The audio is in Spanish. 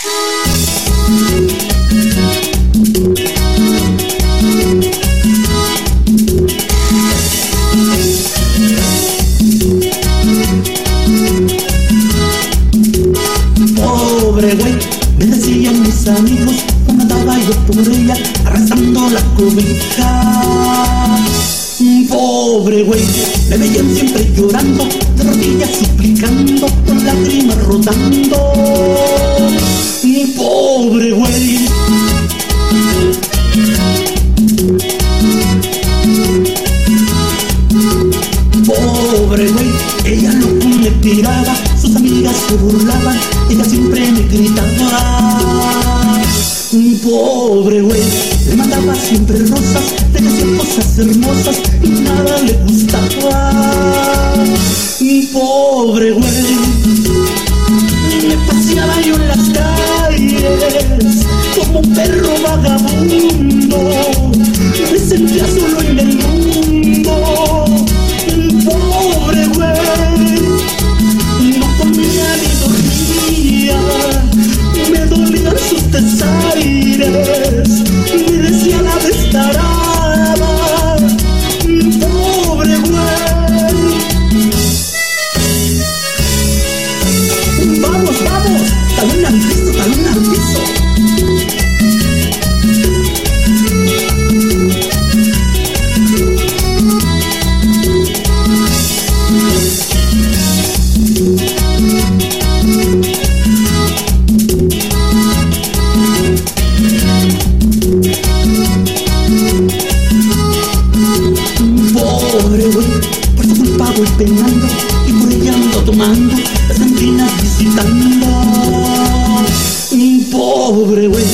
Pobre güey, me decían mis amigos, cuando andaba yo por ella, arrastrando la cobija. Pobre güey, me veían siempre llorando, de rodillas suplicando, con lágrimas rodando. Tiraba, sus amigas se burlaban, ella siempre me gritaba. Pobre güey, le mandaba siempre rosas, le decía cosas hermosas y nada le gustaba. Pobre güey, me paseaba yo en las calles como un perro vagabundo, me sentía solo Vamos, vamos, talón al piso, talón al piso. Visitando. Pobre güey,